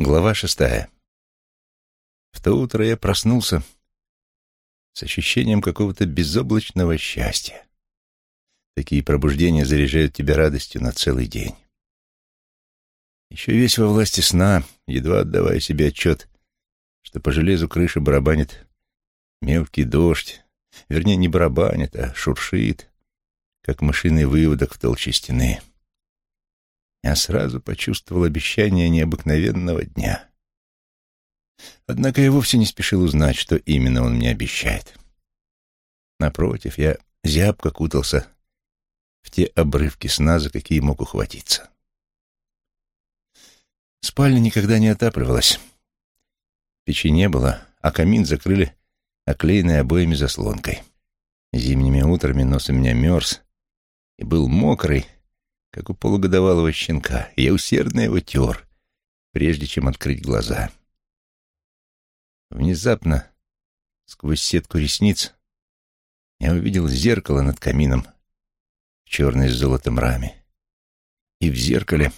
Глава шестая. В то утро я проснулся с ощущением какого-то безоблачного счастья. Такие пробуждения заряжают тебя радостью на целый день. Еще весь во власти сна, едва отдавая себе отчет, что по железу крыши барабанит мелкий дождь, вернее, не барабанит, а шуршит, как мышиный выводок в толще стены я сразу почувствовал обещание необыкновенного дня. Однако я вовсе не спешил узнать, что именно он мне обещает. Напротив, я зябко кутался в те обрывки сна, за какие мог ухватиться. Спальня никогда не отапливалась. Печи не было, а камин закрыли оклеенной обоями заслонкой. Зимними утрами нос у меня мерз и был мокрый, как у полугодовалого щенка, и я усердно его тер, прежде чем открыть глаза. Внезапно, сквозь сетку ресниц, я увидел зеркало над камином в черной с золотом раме. И в зеркале,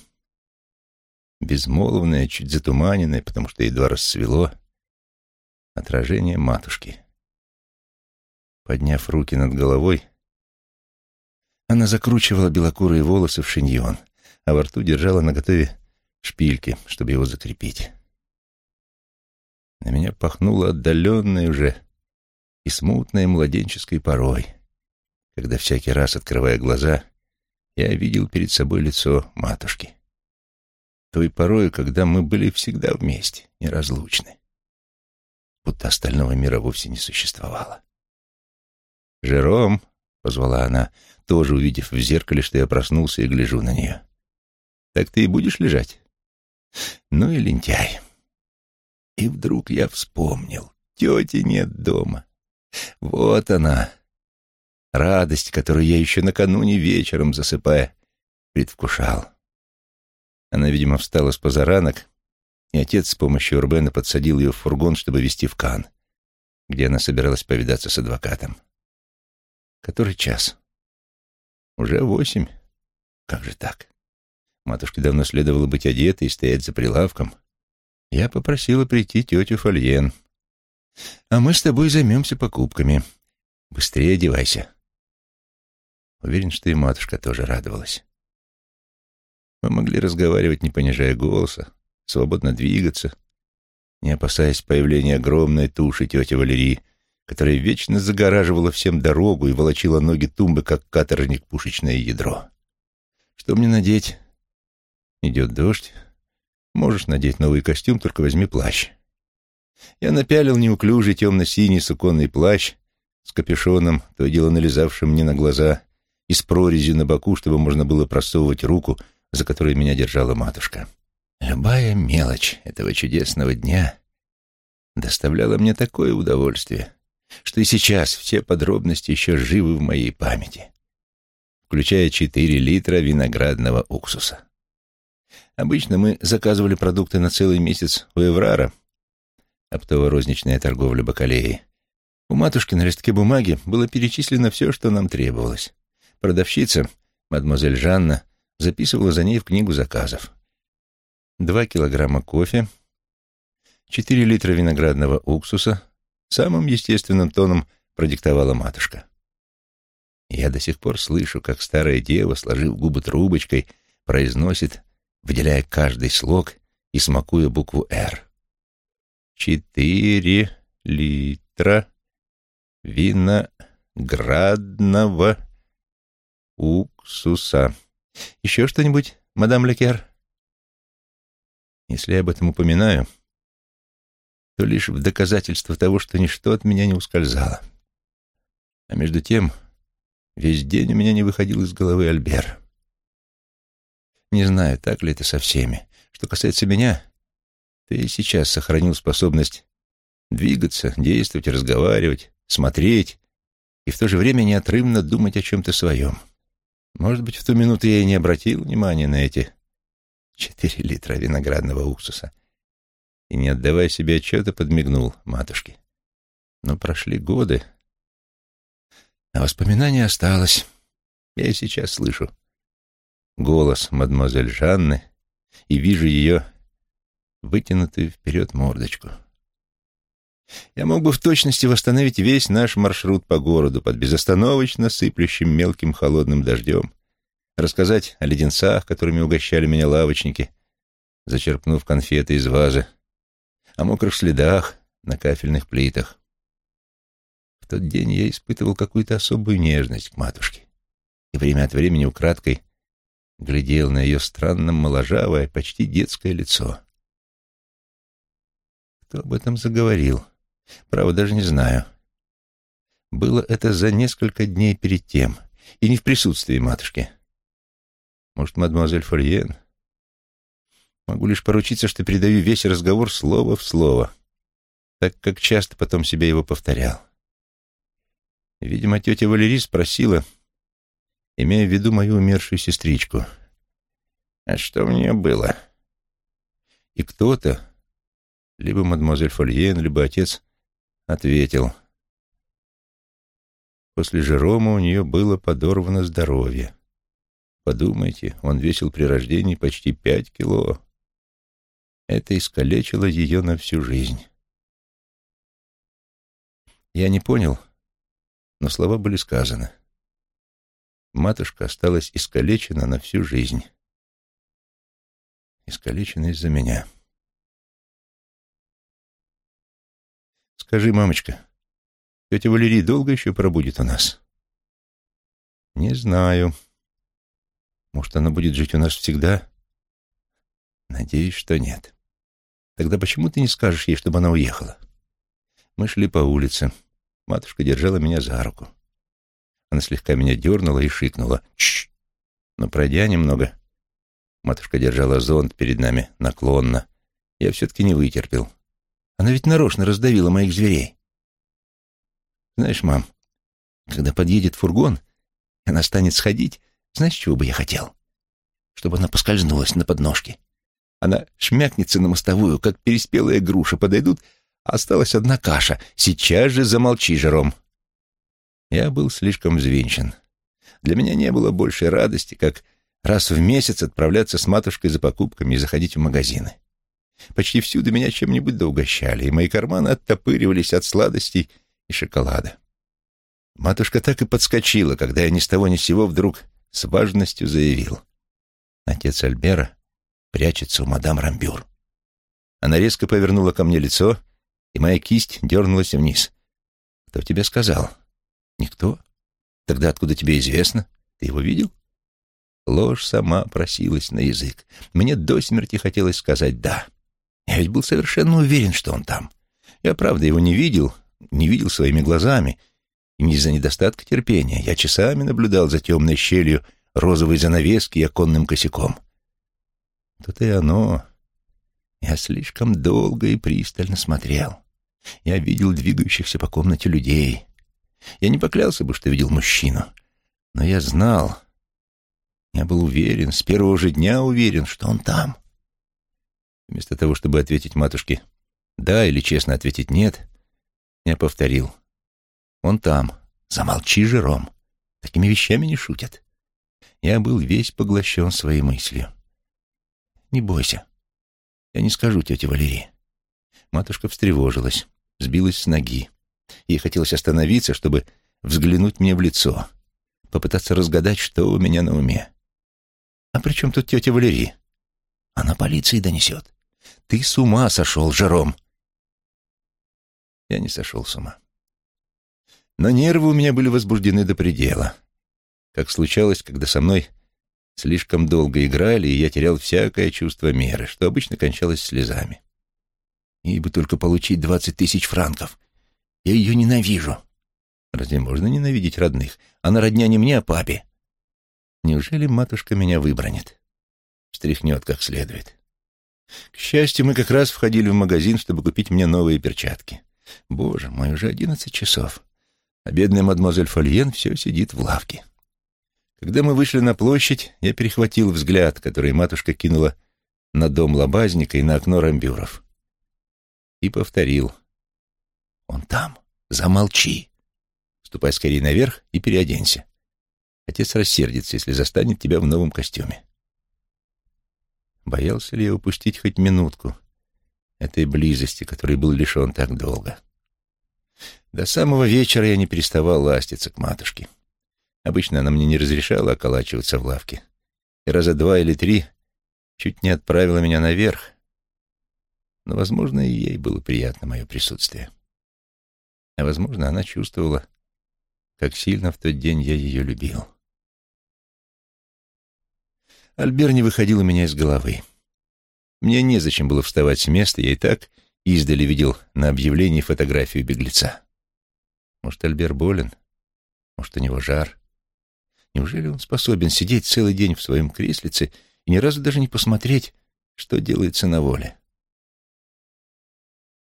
безмолвное, чуть затуманенное, потому что едва рассвело, отражение матушки. Подняв руки над головой, она закручивала белокурые волосы в шиньон, а во рту держала наготове шпильки, чтобы его закрепить. На меня пахнуло отдаленной уже и смутной младенческой порой, когда всякий раз, открывая глаза, я видел перед собой лицо матушки. Той порой, когда мы были всегда вместе, неразлучны, будто остального мира вовсе не существовало. «Жером!» — позвала она, тоже увидев в зеркале, что я проснулся и гляжу на нее. «Так ты и будешь лежать?» «Ну и лентяй». И вдруг я вспомнил. Тети нет дома. Вот она. Радость, которую я еще накануне вечером, засыпая, предвкушал. Она, видимо, встала с позаранок, и отец с помощью Урбена подсадил ее в фургон, чтобы везти в Кан, где она собиралась повидаться с адвокатом. Который час? Уже восемь. Как же так? Матушке давно следовало быть одетой и стоять за прилавком. Я попросила прийти тетю Фольен. А мы с тобой займемся покупками. Быстрее одевайся. Уверен, что и матушка тоже радовалась. Мы могли разговаривать, не понижая голоса, свободно двигаться, не опасаясь появления огромной туши тети Валерии, которая вечно загораживала всем дорогу и волочила ноги тумбы, как каторжник пушечное ядро. Что мне надеть? Идет дождь. Можешь надеть новый костюм, только возьми плащ. Я напялил неуклюжий темно-синий суконный плащ с капюшоном, то дело налезавшим мне на глаза, и с прорезью на боку, чтобы можно было просовывать руку, за которой меня держала матушка. Любая мелочь этого чудесного дня доставляла мне такое удовольствие, что и сейчас все подробности еще живы в моей памяти, включая 4 литра виноградного уксуса. Обычно мы заказывали продукты на целый месяц у Эврара, оптово-розничная торговля бакалеей. У матушки на листке бумаги было перечислено все, что нам требовалось. Продавщица, мадемуазель Жанна, записывала за ней в книгу заказов. Два килограмма кофе, четыре литра виноградного уксуса, Самым естественным тоном продиктовала матушка. Я до сих пор слышу, как старая дева, сложив губы трубочкой, произносит, выделяя каждый слог и смакуя букву «Р». «Четыре литра виноградного уксуса. Еще что-нибудь, мадам Лекер?» Если я об этом упоминаю, то лишь в доказательство того, что ничто от меня не ускользало. А между тем, весь день у меня не выходил из головы Альбер. Не знаю, так ли это со всеми. Что касается меня, то и сейчас сохранил способность двигаться, действовать, разговаривать, смотреть и в то же время неотрывно думать о чем-то своем. Может быть, в ту минуту я и не обратил внимания на эти четыре литра виноградного уксуса, и, не отдавая себе отчета, подмигнул матушке. Но прошли годы, а воспоминание осталось. Я и сейчас слышу голос мадемуазель Жанны и вижу ее вытянутую вперед мордочку. Я мог бы в точности восстановить весь наш маршрут по городу под безостановочно сыплющим мелким холодным дождем, рассказать о леденцах, которыми угощали меня лавочники, зачерпнув конфеты из вазы, о мокрых следах на кафельных плитах. В тот день я испытывал какую-то особую нежность к матушке и время от времени украдкой глядел на ее странно моложавое, почти детское лицо. Кто об этом заговорил? Право, даже не знаю. Было это за несколько дней перед тем, и не в присутствии матушки. Может, мадемуазель Фольен? Могу лишь поручиться, что передаю весь разговор слово в слово, так как часто потом себе его повторял. Видимо, тетя Валерий спросила, имея в виду мою умершую сестричку. «А что у нее было?» И кто-то, либо мадемуазель Фольен, либо отец, ответил. После Жерома у нее было подорвано здоровье. Подумайте, он весил при рождении почти пять кило. Это искалечило ее на всю жизнь. Я не понял, но слова были сказаны. Матушка осталась искалечена на всю жизнь. Искалечена из-за меня. Скажи, мамочка, тетя Валерий долго еще пробудет у нас? Не знаю. Может, она будет жить у нас всегда? Надеюсь, что нет. Тогда почему ты не скажешь ей, чтобы она уехала? Мы шли по улице. Матушка держала меня за руку. Она слегка меня дернула и шикнула. Чш! Но пройдя немного, матушка держала зонт перед нами наклонно. Я все-таки не вытерпел. Она ведь нарочно раздавила моих зверей. Знаешь, мам, когда подъедет фургон, она станет сходить, знаешь, чего бы я хотел? Чтобы она поскользнулась на подножке. Она шмякнется на мостовую, как переспелая груша. Подойдут, а осталась одна каша. Сейчас же замолчи, Жером. Я был слишком взвинчен. Для меня не было большей радости, как раз в месяц отправляться с матушкой за покупками и заходить в магазины. Почти всюду меня чем-нибудь да угощали, и мои карманы оттопыривались от сладостей и шоколада. Матушка так и подскочила, когда я ни с того ни с сего вдруг с важностью заявил. Отец Альбера прячется у мадам Рамбюр. Она резко повернула ко мне лицо, и моя кисть дернулась вниз. «Кто тебе сказал?» «Никто? Тогда откуда тебе известно? Ты его видел?» Ложь сама просилась на язык. Мне до смерти хотелось сказать «да». Я ведь был совершенно уверен, что он там. Я, правда, его не видел, не видел своими глазами, и не из-за недостатка терпения. Я часами наблюдал за темной щелью розовой занавески и оконным косяком. Тут и оно. Я слишком долго и пристально смотрел. Я видел двигающихся по комнате людей. Я не поклялся бы, что видел мужчину, но я знал, я был уверен, с первого же дня уверен, что он там. Вместо того, чтобы ответить матушке «да» или честно ответить «нет», я повторил он там. Замолчи, Жером. Такими вещами не шутят. Я был весь поглощен своей мыслью. Не бойся. Я не скажу тете Валерии. Матушка встревожилась, сбилась с ноги. Ей хотелось остановиться, чтобы взглянуть мне в лицо, попытаться разгадать, что у меня на уме. А при чем тут тетя Валерия? Она полиции донесет. Ты с ума сошел, Жером. Я не сошел с ума. Но нервы у меня были возбуждены до предела. Как случалось, когда со мной слишком долго играли, и я терял всякое чувство меры, что обычно кончалось слезами. Ей бы только получить двадцать тысяч франков. Я ее ненавижу. Разве можно ненавидеть родных? Она родня не мне, а папе. Неужели матушка меня выбронит? Встряхнет как следует. К счастью, мы как раз входили в магазин, чтобы купить мне новые перчатки. Боже мой, уже одиннадцать часов а бедная мадемуазель Фольен все сидит в лавке. Когда мы вышли на площадь, я перехватил взгляд, который матушка кинула на дом лобазника и на окно рамбюров. И повторил. «Он там. Замолчи. Ступай скорее наверх и переоденься. Отец рассердится, если застанет тебя в новом костюме». Боялся ли я упустить хоть минутку этой близости, которой был лишен так долго. До самого вечера я не переставал ластиться к матушке. Обычно она мне не разрешала околачиваться в лавке. И раза два или три чуть не отправила меня наверх. Но, возможно, и ей было приятно мое присутствие. А, возможно, она чувствовала, как сильно в тот день я ее любил. Альбер не выходил у меня из головы. Мне незачем было вставать с места, я и так издали видел на объявлении фотографию беглеца. Может, Альбер болен? Может, у него жар? Неужели он способен сидеть целый день в своем креслице и ни разу даже не посмотреть, что делается на воле?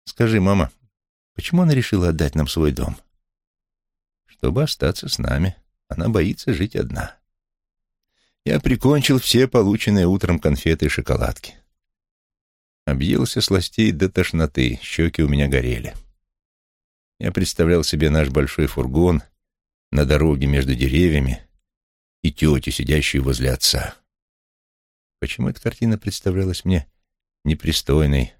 Скажи, мама, почему она решила отдать нам свой дом? Чтобы остаться с нами. Она боится жить одна. Я прикончил все полученные утром конфеты и шоколадки. Объелся сластей до тошноты, щеки у меня горели. Я представлял себе наш большой фургон на дороге между деревьями и тетю, сидящую возле отца. Почему эта картина представлялась мне непристойной?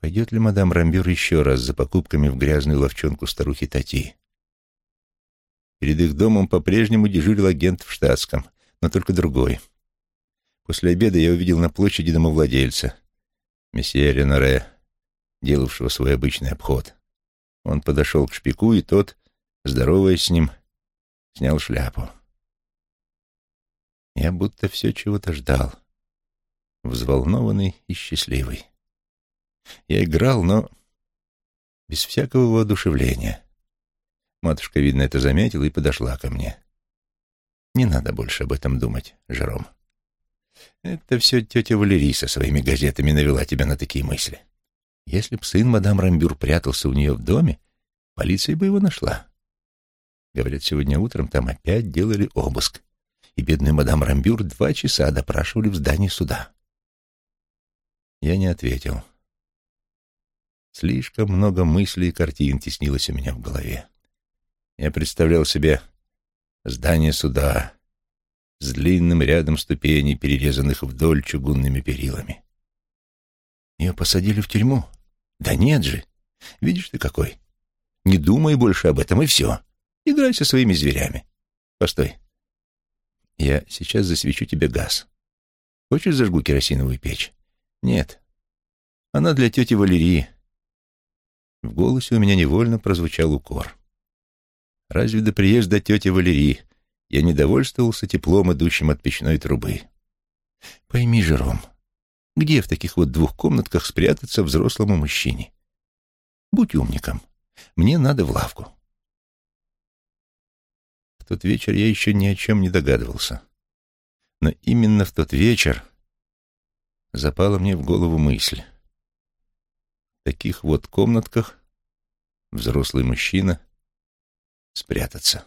Пойдет ли мадам Рамбюр еще раз за покупками в грязную ловчонку старухи Тати? Перед их домом по-прежнему дежурил агент в штатском, но только другой. После обеда я увидел на площади домовладельца, месье Реноре, делавшего свой обычный обход. Он подошел к шпику, и тот, здороваясь с ним, снял шляпу. Я будто все чего-то ждал, взволнованный и счастливый. Я играл, но без всякого воодушевления. Матушка, видно, это заметила и подошла ко мне. Не надо больше об этом думать, Жером. Это все тетя Валерий со своими газетами навела тебя на такие мысли. Если б сын мадам Рамбюр прятался у нее в доме, полиция бы его нашла. Говорят, сегодня утром там опять делали обыск, и бедную мадам Рамбюр два часа допрашивали в здании суда. Я не ответил. Слишком много мыслей и картин теснилось у меня в голове. Я представлял себе здание суда с длинным рядом ступеней, перерезанных вдоль чугунными перилами. Ее посадили в тюрьму? Да нет же. Видишь ты какой. Не думай больше об этом, и все. Играй со своими зверями. Постой. Я сейчас засвечу тебе газ. Хочешь, зажгу керосиновую печь? Нет. Она для тети Валерии. В голосе у меня невольно прозвучал укор. Разве до приезда тети Валерии я не довольствовался теплом, идущим от печной трубы? Пойми, Жером, где в таких вот двух комнатках спрятаться взрослому мужчине? Будь умником. Мне надо в лавку тот вечер я еще ни о чем не догадывался. Но именно в тот вечер запала мне в голову мысль. В таких вот комнатках взрослый мужчина спрятаться.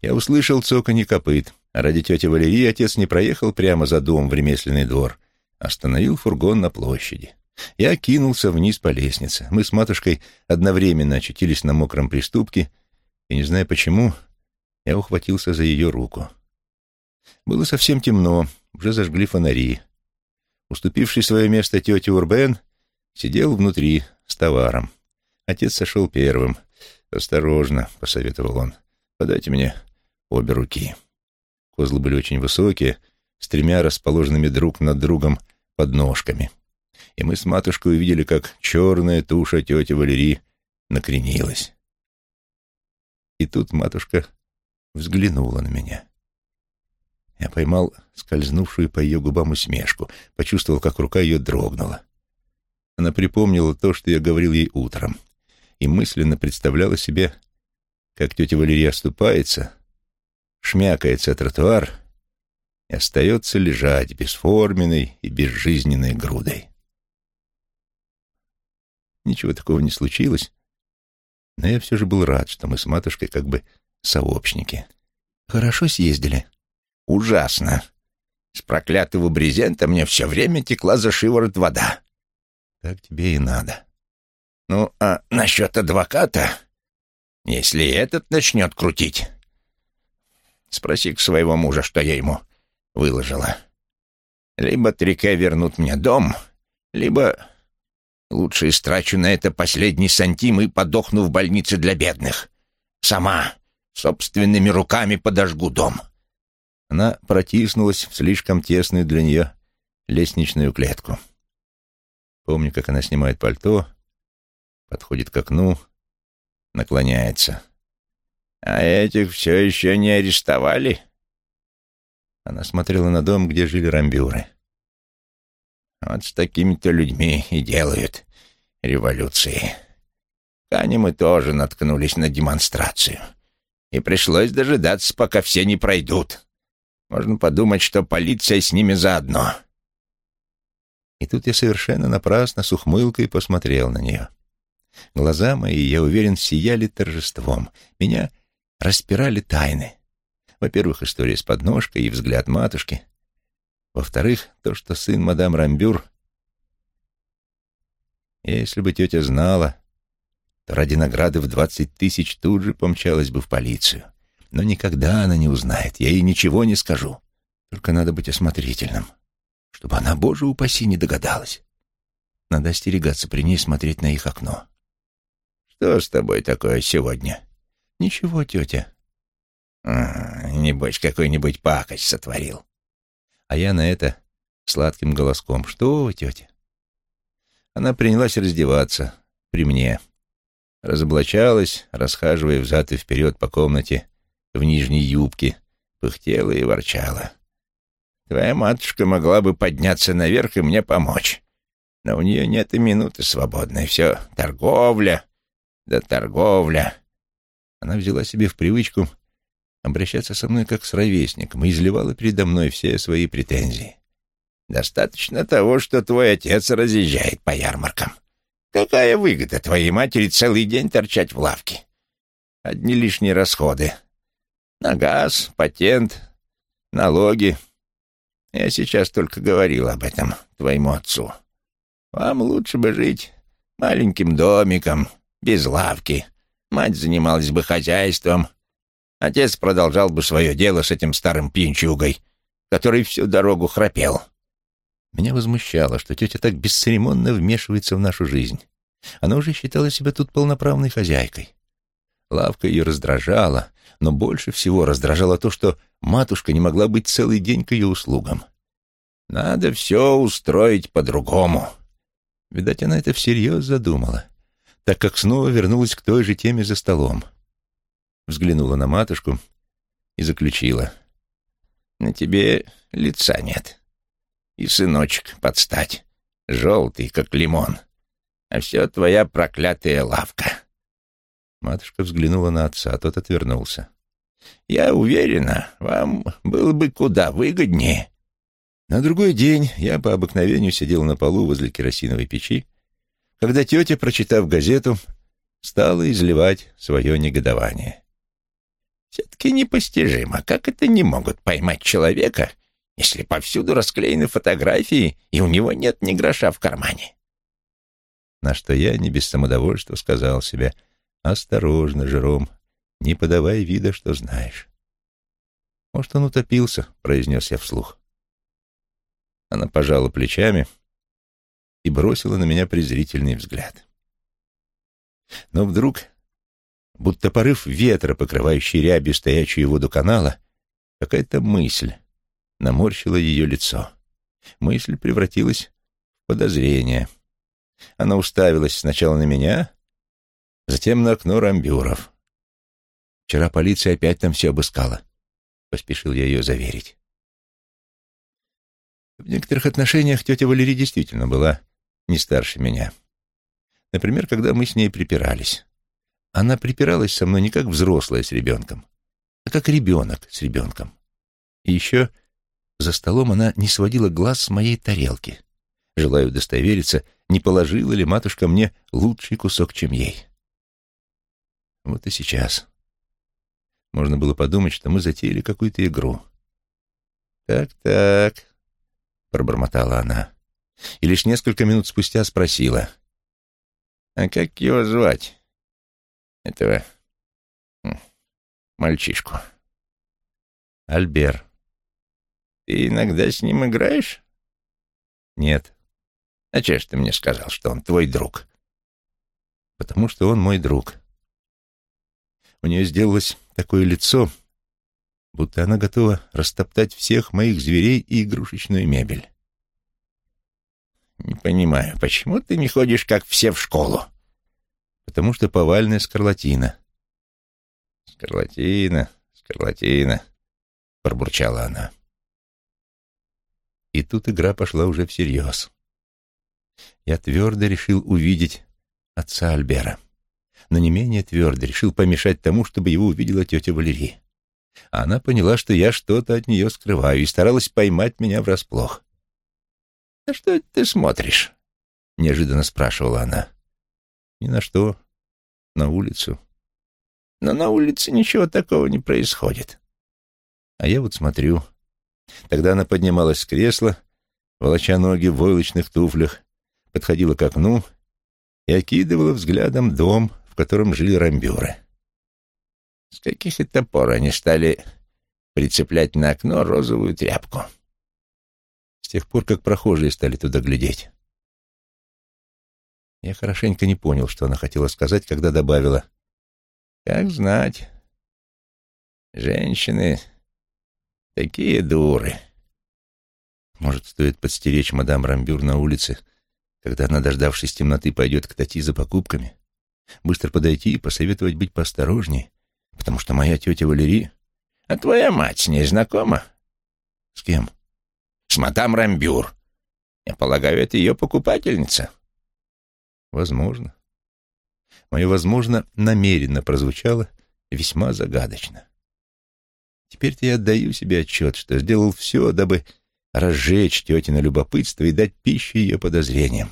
Я услышал цоканье копыт. А ради тети Валерии отец не проехал прямо за дом в ремесленный двор, остановил фургон на площади. Я кинулся вниз по лестнице. Мы с матушкой одновременно очутились на мокром приступке — и, не зная почему, я ухватился за ее руку. Было совсем темно, уже зажгли фонари. Уступивший свое место тетя Урбен сидел внутри с товаром. Отец сошел первым. «Осторожно», — посоветовал он, — «подайте мне обе руки». Козлы были очень высокие, с тремя расположенными друг над другом подножками. И мы с матушкой увидели, как черная туша тети Валерии накренилась. И тут матушка взглянула на меня. Я поймал скользнувшую по ее губам усмешку, почувствовал, как рука ее дрогнула. Она припомнила то, что я говорил ей утром, и мысленно представляла себе, как тетя Валерия оступается, шмякается о тротуар и остается лежать бесформенной и безжизненной грудой. Ничего такого не случилось, но я все же был рад, что мы с матушкой как бы сообщники. Хорошо съездили. Ужасно. С проклятого брезента мне все время текла за шиворот вода. Так тебе и надо. Ну, а насчет адвоката, если этот начнет крутить, спроси к своего мужа, что я ему выложила. Либо Трике вернут мне дом, либо лучше истрачу на это последний сантим и подохну в больнице для бедных. Сама, собственными руками подожгу дом». Она протиснулась в слишком тесную для нее лестничную клетку. Помню, как она снимает пальто, подходит к окну, наклоняется. «А этих все еще не арестовали?» Она смотрела на дом, где жили рамбюры. «Вот с такими-то людьми и делают революции. Кане мы тоже наткнулись на демонстрацию, и пришлось дожидаться, пока все не пройдут. Можно подумать, что полиция с ними заодно». И тут я совершенно напрасно с ухмылкой посмотрел на нее. Глаза мои, я уверен, сияли торжеством. Меня распирали тайны. Во-первых, история с подножкой и взгляд матушки. Во-вторых, то, что сын мадам Рамбюр... Если бы тетя знала, то ради награды в двадцать тысяч тут же помчалась бы в полицию. Но никогда она не узнает, я ей ничего не скажу. Только надо быть осмотрительным, чтобы она, боже упаси, не догадалась. Надо остерегаться при ней смотреть на их окно. «Что с тобой такое сегодня?» «Ничего, тетя». А, «Небось, какой-нибудь пакость сотворил». А я на это сладким голоском. «Что вы, тетя?» Она принялась раздеваться при мне. Разоблачалась, расхаживая взад и вперед по комнате в нижней юбке, пыхтела и ворчала. «Твоя матушка могла бы подняться наверх и мне помочь, но у нее нет и минуты свободной. Все торговля, да торговля. Она взяла себе в привычку обращаться со мной как с ровесником и изливала передо мной все свои претензии. «Достаточно того, что твой отец разъезжает по ярмаркам. Какая выгода твоей матери целый день торчать в лавке? Одни лишние расходы. На газ, патент, налоги. Я сейчас только говорил об этом твоему отцу. Вам лучше бы жить маленьким домиком, без лавки. Мать занималась бы хозяйством. Отец продолжал бы свое дело с этим старым пьянчугой, который всю дорогу храпел. Меня возмущало, что тетя так бесцеремонно вмешивается в нашу жизнь. Она уже считала себя тут полноправной хозяйкой. Лавка ее раздражала, но больше всего раздражало то, что матушка не могла быть целый день к ее услугам. «Надо все устроить по-другому». Видать, она это всерьез задумала так как снова вернулась к той же теме за столом. Взглянула на матушку и заключила. «На тебе лица нет. И сыночек подстать, желтый, как лимон. А все твоя проклятая лавка». Матушка взглянула на отца, тот отвернулся. «Я уверена, вам было бы куда выгоднее». На другой день я по обыкновению сидел на полу возле керосиновой печи когда тетя, прочитав газету, стала изливать свое негодование. «Все-таки непостижимо, как это не могут поймать человека, если повсюду расклеены фотографии, и у него нет ни гроша в кармане?» На что я не без самодовольства сказал себе, «Осторожно, Жером, не подавай вида, что знаешь». «Может, он утопился», — произнес я вслух. Она пожала плечами, — и бросила на меня презрительный взгляд. Но вдруг, будто порыв ветра, покрывающий рябью стоячую воду канала, какая-то мысль наморщила ее лицо. Мысль превратилась в подозрение. Она уставилась сначала на меня, затем на окно рамбюров. «Вчера полиция опять там все обыскала», — поспешил я ее заверить. В некоторых отношениях тетя Валерия действительно была не старше меня. Например, когда мы с ней припирались. Она припиралась со мной не как взрослая с ребенком, а как ребенок с ребенком. И еще за столом она не сводила глаз с моей тарелки, желая удостовериться, не положила ли матушка мне лучший кусок, чем ей. Вот и сейчас. Можно было подумать, что мы затеяли какую-то игру. «Так-так», — пробормотала она и лишь несколько минут спустя спросила. «А как его звать? Этого мальчишку?» «Альбер». «Ты иногда с ним играешь?» Нет. А че ж ты мне сказал, что он твой друг? Потому что он мой друг. У нее сделалось такое лицо, будто она готова растоптать всех моих зверей и игрушечную мебель. Не понимаю, почему ты не ходишь, как все, в школу? Потому что повальная скарлатина. Скарлатина, скарлатина, пробурчала она. И тут игра пошла уже всерьез. Я твердо решил увидеть отца Альбера, но не менее твердо решил помешать тому, чтобы его увидела тетя Валерия. А она поняла, что я что-то от нее скрываю, и старалась поймать меня врасплох. «На что ты смотришь?» — неожиданно спрашивала она. «Ни на что. На улицу». «Но на улице ничего такого не происходит». А я вот смотрю. Тогда она поднималась с кресла, волоча ноги в войлочных туфлях, подходила к окну и окидывала взглядом дом, в котором жили рамбюры. С каких это пор они стали прицеплять на окно розовую тряпку? с тех пор, как прохожие стали туда глядеть. Я хорошенько не понял, что она хотела сказать, когда добавила. «Как знать. Женщины такие дуры». Может, стоит подстеречь мадам Рамбюр на улице, когда она, дождавшись темноты, пойдет к Тати за покупками? Быстро подойти и посоветовать быть поосторожней, потому что моя тетя Валерий... А твоя мать с ней знакома? С кем? с мадам Рамбюр. Я полагаю, это ее покупательница. Возможно. Мое «возможно» намеренно прозвучало весьма загадочно. Теперь-то я отдаю себе отчет, что сделал все, дабы разжечь тетино любопытство и дать пищу ее подозрениям.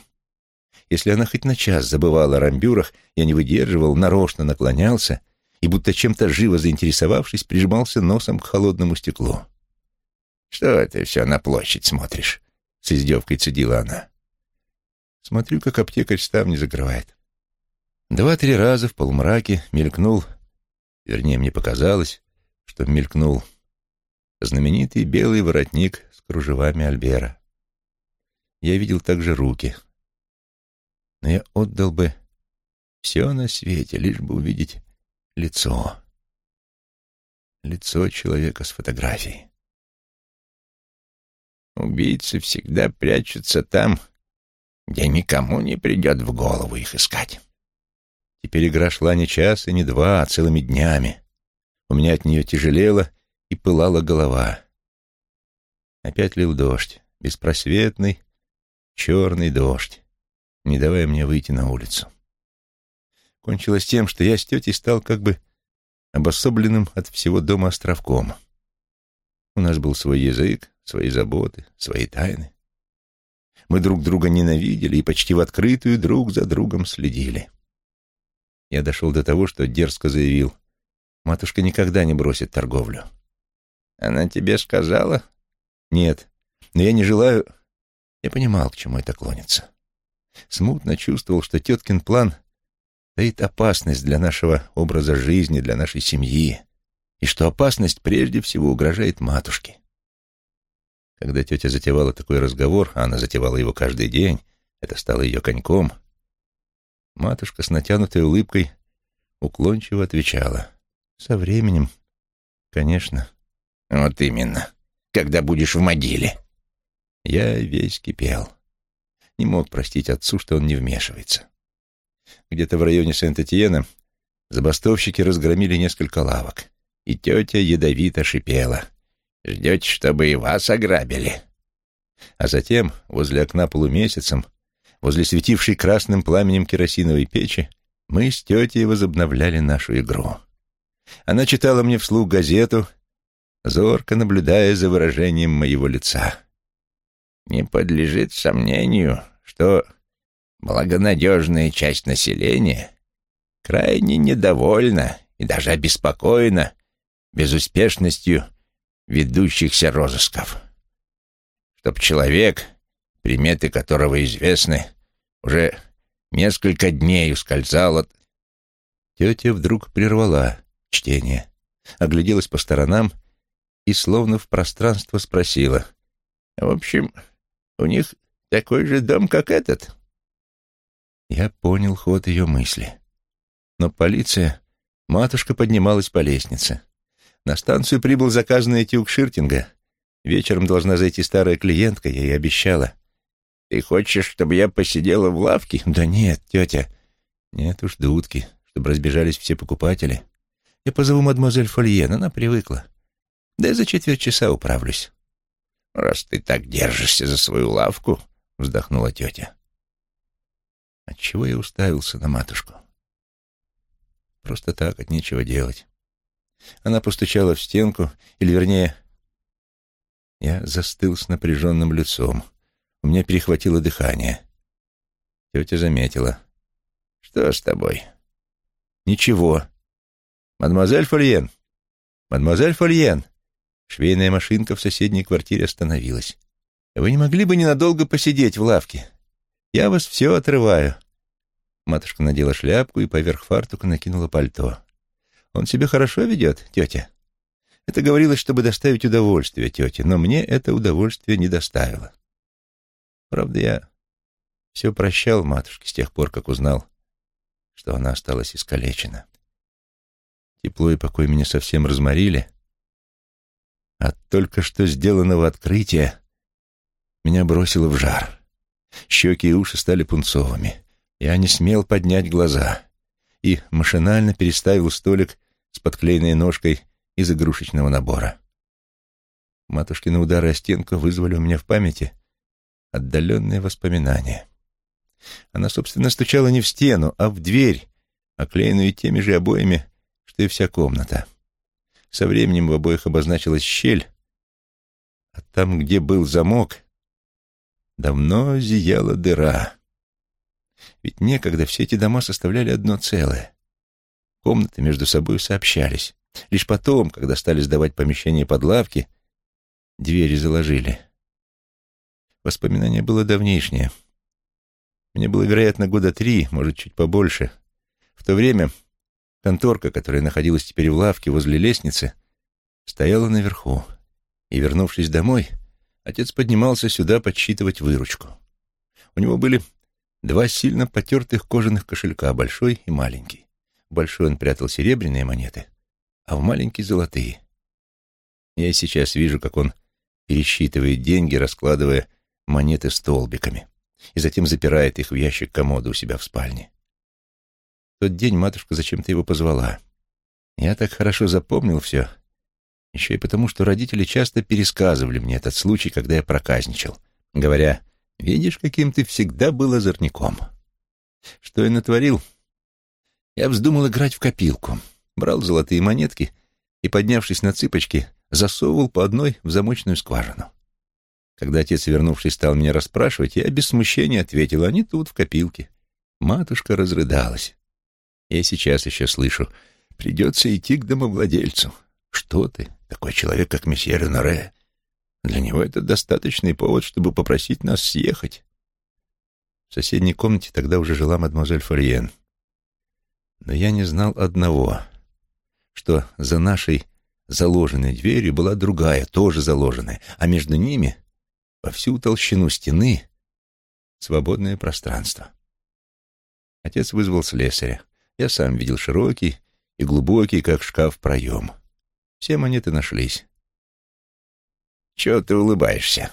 Если она хоть на час забывала о рамбюрах, я не выдерживал, нарочно наклонялся и, будто чем-то живо заинтересовавшись, прижимался носом к холодному стеклу. «Что ты все на площадь смотришь?» — с издевкой цедила она. Смотрю, как аптекарь ставни закрывает. Два-три раза в полумраке мелькнул, вернее, мне показалось, что мелькнул знаменитый белый воротник с кружевами Альбера. Я видел также руки. Но я отдал бы все на свете, лишь бы увидеть лицо. Лицо человека с фотографией. Убийцы всегда прячутся там, где никому не придет в голову их искать. Теперь игра шла не час и не два, а целыми днями. У меня от нее тяжелела и пылала голова. Опять лил дождь, беспросветный, черный дождь, не давая мне выйти на улицу. Кончилось тем, что я с тетей стал как бы обособленным от всего дома островком. У нас был свой язык, свои заботы, свои тайны. Мы друг друга ненавидели и почти в открытую друг за другом следили. Я дошел до того, что дерзко заявил, матушка никогда не бросит торговлю. Она тебе сказала? Нет, но я не желаю... Я понимал, к чему это клонится. Смутно чувствовал, что теткин план таит опасность для нашего образа жизни, для нашей семьи, и что опасность прежде всего угрожает матушке. Когда тетя затевала такой разговор, а она затевала его каждый день, это стало ее коньком, матушка с натянутой улыбкой уклончиво отвечала. «Со временем, конечно». «Вот именно, когда будешь в могиле». Я весь кипел. Не мог простить отцу, что он не вмешивается. Где-то в районе Сент-Этьена забастовщики разгромили несколько лавок, и тетя ядовито шипела. Ждете, чтобы и вас ограбили. А затем, возле окна полумесяцем, возле светившей красным пламенем керосиновой печи, мы с тетей возобновляли нашу игру. Она читала мне вслух газету, зорко наблюдая за выражением моего лица. Не подлежит сомнению, что благонадежная часть населения крайне недовольна и даже обеспокоена безуспешностью ведущихся розысков. Чтоб человек, приметы которого известны, уже несколько дней ускользал от... Тетя вдруг прервала чтение, огляделась по сторонам и словно в пространство спросила. «В общем, у них Такой же дом, как этот?» Я понял ход ее мысли. Но полиция... Матушка поднималась по лестнице. На станцию прибыл заказанный тюк Ширтинга. Вечером должна зайти старая клиентка, я ей обещала. «Ты хочешь, чтобы я посидела в лавке?» «Да нет, тетя. Нет уж, дудки, чтобы разбежались все покупатели. Я позову мадемуазель Фольен, она привыкла. Да и за четверть часа управлюсь». «Раз ты так держишься за свою лавку», — вздохнула тетя. Отчего я уставился на матушку? Просто так, от нечего делать. Она постучала в стенку, или, вернее, я застыл с напряженным лицом. У меня перехватило дыхание. Тетя заметила. «Что с тобой?» «Ничего. Мадемуазель Фольен! Мадемуазель Фольен!» Швейная машинка в соседней квартире остановилась. «Вы не могли бы ненадолго посидеть в лавке? Я вас все отрываю». Матушка надела шляпку и поверх фартука накинула пальто. «Он себя хорошо ведет, тетя?» Это говорилось, чтобы доставить удовольствие тете, но мне это удовольствие не доставило. Правда, я все прощал матушке с тех пор, как узнал, что она осталась искалечена. Тепло и покой меня совсем разморили, от только что сделанного открытия меня бросило в жар. Щеки и уши стали пунцовыми. Я не смел поднять глаза и машинально переставил столик с подклеенной ножкой из игрушечного набора. Матушкины удары о стенку вызвали у меня в памяти отдаленные воспоминания. Она, собственно, стучала не в стену, а в дверь, оклеенную теми же обоями, что и вся комната. Со временем в обоих обозначилась щель, а там, где был замок, давно зияла дыра. Ведь некогда все эти дома составляли одно целое. Комнаты между собой сообщались. Лишь потом, когда стали сдавать помещения под лавки, двери заложили. Воспоминание было давнейшнее. Мне было, вероятно, года три, может, чуть побольше. В то время конторка, которая находилась теперь в лавке возле лестницы, стояла наверху. И, вернувшись домой, отец поднимался сюда подсчитывать выручку. У него были два сильно потертых кожаных кошелька, большой и маленький. Большой он прятал серебряные монеты, а в маленький — золотые. Я сейчас вижу, как он пересчитывает деньги, раскладывая монеты столбиками, и затем запирает их в ящик комода у себя в спальне. В тот день матушка зачем-то его позвала. Я так хорошо запомнил все, еще и потому, что родители часто пересказывали мне этот случай, когда я проказничал, говоря, «Видишь, каким ты всегда был озорником». Что я натворил? Я вздумал играть в копилку — брал золотые монетки и, поднявшись на цыпочки, засовывал по одной в замочную скважину. Когда отец, вернувшись, стал меня расспрашивать, я без смущения ответил, они тут, в копилке. Матушка разрыдалась. Я сейчас еще слышу, придется идти к домовладельцу. Что ты, такой человек, как месье Реноре? Для него это достаточный повод, чтобы попросить нас съехать. В соседней комнате тогда уже жила мадемуазель Фориен. Но я не знал одного — что за нашей заложенной дверью была другая, тоже заложенная, а между ними, во всю толщину стены, свободное пространство. Отец вызвал слесаря. Я сам видел широкий и глубокий, как шкаф, проем. Все монеты нашлись. «Чего ты улыбаешься?»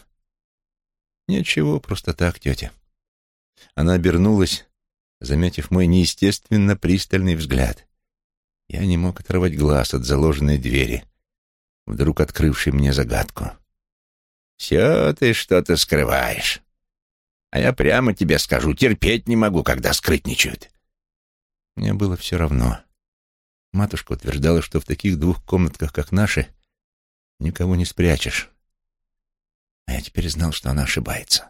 «Ничего, просто так, тетя». Она обернулась, заметив мой неестественно пристальный взгляд. Я не мог оторвать глаз от заложенной двери, вдруг открывшей мне загадку. «Все ты что-то скрываешь. А я прямо тебе скажу, терпеть не могу, когда скрытничают». Мне было все равно. Матушка утверждала, что в таких двух комнатках, как наши, никого не спрячешь. А я теперь знал, что она ошибается.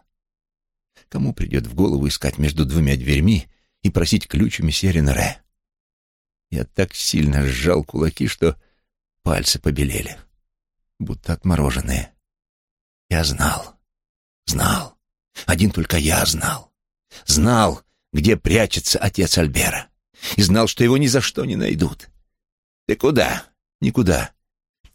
Кому придет в голову искать между двумя дверьми и просить ключ у месье Ренаре? Я так сильно сжал кулаки, что пальцы побелели, будто отмороженные. Я знал, знал, один только я знал. Знал, где прячется отец Альбера, и знал, что его ни за что не найдут. «Ты куда?» «Никуда.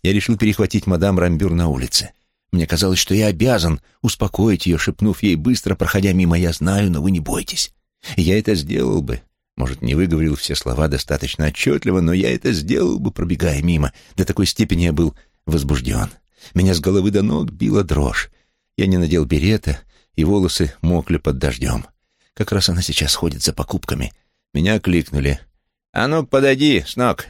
Я решил перехватить мадам Рамбюр на улице. Мне казалось, что я обязан успокоить ее, шепнув ей быстро, проходя мимо, «Я знаю, но вы не бойтесь». Я это сделал бы. Может, не выговорил все слова достаточно отчетливо, но я это сделал бы, пробегая мимо. До такой степени я был возбужден. Меня с головы до ног била дрожь. Я не надел берета, и волосы мокли под дождем. Как раз она сейчас ходит за покупками. Меня кликнули. «А ну, подойди, снок!»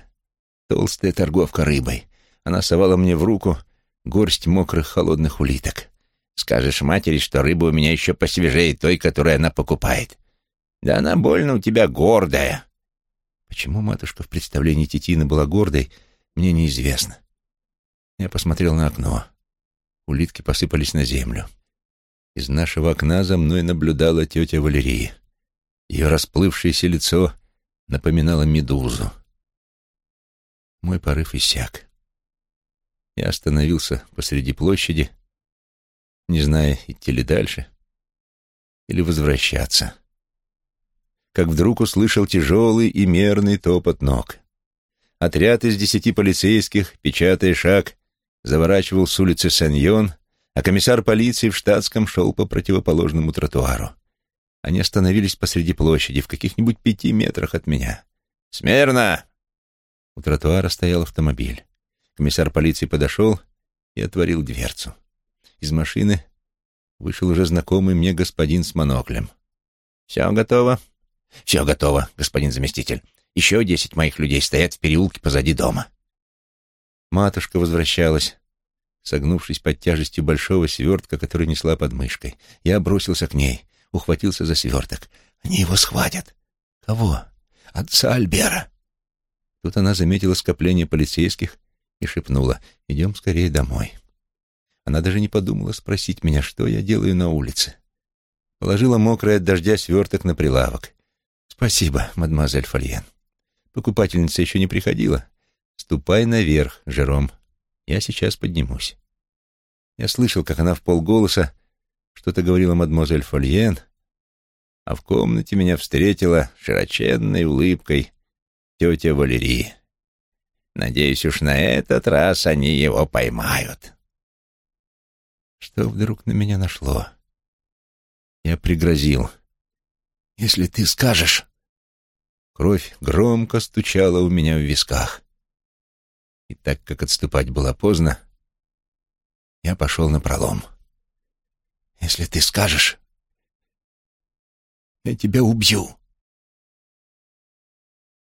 Толстая торговка рыбой. Она совала мне в руку горсть мокрых холодных улиток. «Скажешь матери, что рыба у меня еще посвежее той, которую она покупает. Да она больно у тебя гордая». Почему матушка в представлении Титины была гордой, мне неизвестно. Я посмотрел на окно. Улитки посыпались на землю. Из нашего окна за мной наблюдала тетя Валерия. Ее расплывшееся лицо напоминало медузу. Мой порыв иссяк. Я остановился посреди площади, не зная, идти ли дальше или возвращаться. Как вдруг услышал тяжелый и мерный топот ног. Отряд из десяти полицейских, печатая шаг, заворачивал с улицы Саньон, а комиссар полиции в штатском шел по противоположному тротуару. Они остановились посреди площади, в каких-нибудь пяти метрах от меня. «Смирно!» У тротуара стоял автомобиль. Комиссар полиции подошел и отворил дверцу. Из машины вышел уже знакомый мне господин с моноклем. «Все готово?» «Все готово, господин заместитель. Еще десять моих людей стоят в переулке позади дома». Матушка возвращалась, согнувшись под тяжестью большого свертка, который несла под мышкой. Я бросился к ней, ухватился за сверток. «Они его схватят!» «Кого?» «Отца Альбера!» Тут она заметила скопление полицейских и шепнула, «Идем скорее домой». Она даже не подумала спросить меня, что я делаю на улице. Положила мокрый от дождя сверток на прилавок. «Спасибо, мадемуазель Фольен. Покупательница еще не приходила?» «Ступай наверх, Жером. Я сейчас поднимусь». Я слышал, как она в полголоса что-то говорила мадемуазель Фольен, а в комнате меня встретила широченной улыбкой тетя Валерий. Надеюсь, уж на этот раз они его поймают. Что вдруг на меня нашло? Я пригрозил. «Если ты скажешь...» Кровь громко стучала у меня в висках. И так как отступать было поздно, я пошел на пролом. «Если ты скажешь, я тебя убью».